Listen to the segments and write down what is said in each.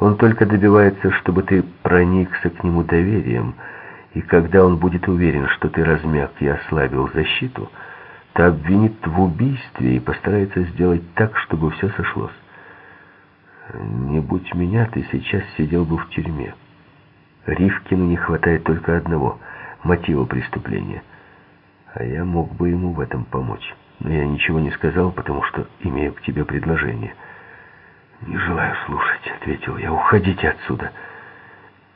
Он только добивается, чтобы ты проникся к нему доверием, и когда он будет уверен, что ты размяк и ослабил защиту, то обвинит в убийстве и постарается сделать так, чтобы все сошлось. Не будь меня, ты сейчас сидел бы в тюрьме. Ривкину не хватает только одного — мотива преступления. А я мог бы ему в этом помочь. Но я ничего не сказал, потому что имею к тебе предложение. «Не желаю слушать», — ответил я. «Уходите отсюда».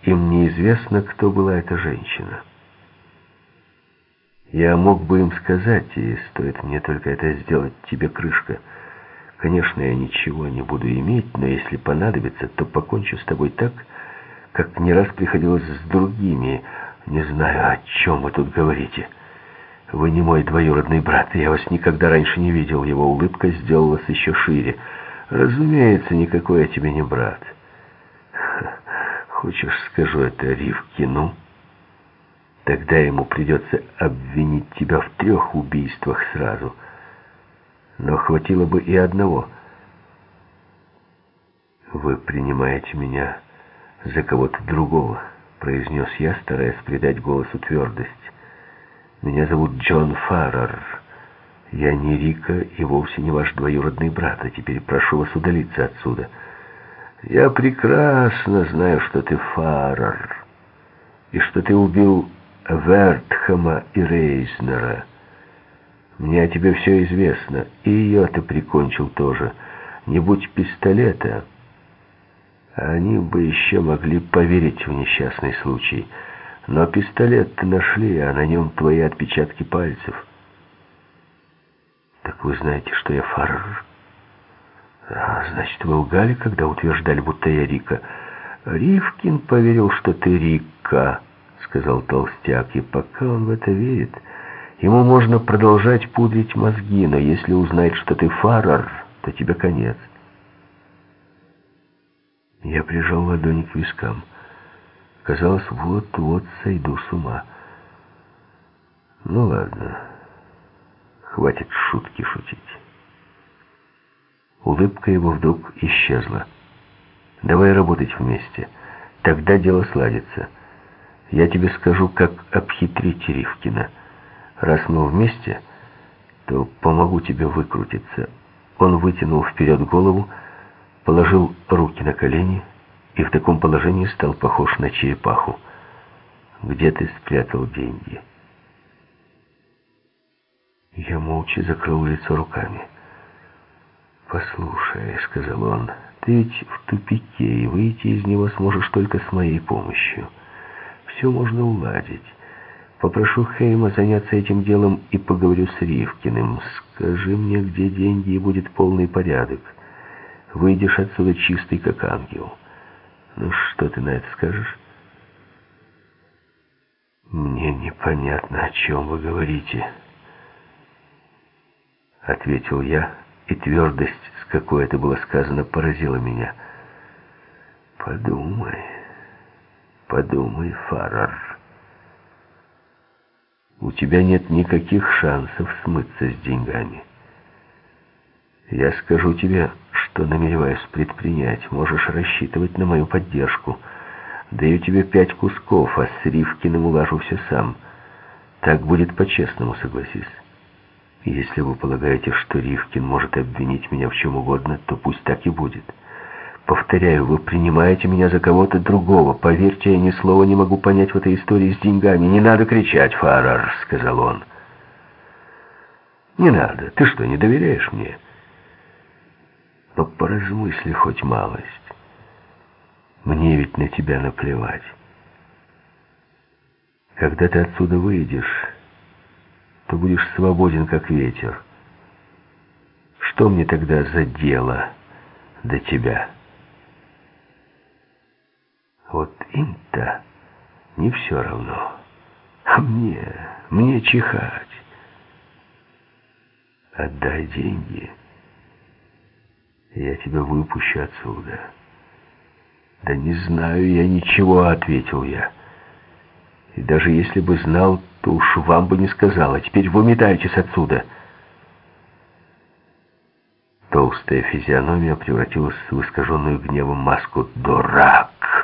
Им неизвестно, кто была эта женщина. Я мог бы им сказать, и стоит мне только это сделать, тебе крышка. Конечно, я ничего не буду иметь, но если понадобится, то покончу с тобой так, как не раз приходилось с другими. Не знаю, о чем вы тут говорите. Вы не мой двоюродный брат, я вас никогда раньше не видел. Его улыбка сделалась еще шире. Разумеется, никакой я тебе не брат. Хочешь, скажу это Ривкину? Тогда ему придется обвинить тебя в трех убийствах сразу. Но хватило бы и одного. Вы принимаете меня за кого-то другого, произнес я, стараясь придать голосу твердость. Меня зовут Джон Фаррер. Я не Рика и вовсе не ваш двоюродный брат, а теперь прошу вас удалиться отсюда. Я прекрасно знаю, что ты Фаррер, и что ты убил Вертхама и Рейзнера. Мне о тебе все известно, и ее ты прикончил тоже. Не будь пистолета, они бы еще могли поверить в несчастный случай. Но пистолет нашли, а на нем твои отпечатки пальцев. Вы знаете, что я Фаррер? А, значит, вы лгали, когда утверждали, будто я Рика. Ривкин поверил, что ты Рика, сказал толстяк, и пока он в это верит, ему можно продолжать пудрить мозги, но если узнает, что ты Фаррер, то тебе конец. Я прижал ладони к вискам. Казалось, вот-вот сойду с ума. Ну ладно, хватит шутки шутить. Улыбка его вдруг исчезла. «Давай работать вместе. Тогда дело сладится. Я тебе скажу, как обхитрить Ривкина. Раз мы вместе, то помогу тебе выкрутиться». Он вытянул вперед голову, положил руки на колени и в таком положении стал похож на черепаху. «Где ты спрятал деньги?» Я молча закрыл лицо руками. «Послушай», — сказал он, — «ты ведь в тупике, и выйти из него сможешь только с моей помощью. Все можно уладить. Попрошу Хейма заняться этим делом и поговорю с Ривкиным. Скажи мне, где деньги, и будет полный порядок. Выйдешь отсюда чистый, как ангел. Ну, что ты на это скажешь?» «Мне непонятно, о чем вы говорите», — ответил я, — и твердость, с какой это было сказано, поразила меня. «Подумай, подумай, Фарар. У тебя нет никаких шансов смыться с деньгами. Я скажу тебе, что намереваюсь предпринять. Можешь рассчитывать на мою поддержку. Даю тебе пять кусков, а с Ривкиным улажу все сам. Так будет по-честному, согласись». Если вы полагаете, что Ривкин может обвинить меня в чем угодно, то пусть так и будет. Повторяю, вы принимаете меня за кого-то другого. Поверьте, я ни слова не могу понять в этой истории с деньгами. Не надо кричать, Фарар, сказал он. Не надо. Ты что, не доверяешь мне? Но поразмысли хоть малость. Мне ведь на тебя наплевать. Когда ты отсюда выйдешь то будешь свободен, как ветер. Что мне тогда за дело до тебя? Вот им-то не все равно. А мне, мне чихать. Отдай деньги, я тебя выпущу отсюда. Да не знаю я ничего, ответил я. И даже если бы знал, то уж вам бы не сказал. А теперь выметайтесь отсюда. Толстая физиономия превратилась в искаженную гневом маску «Дурак!»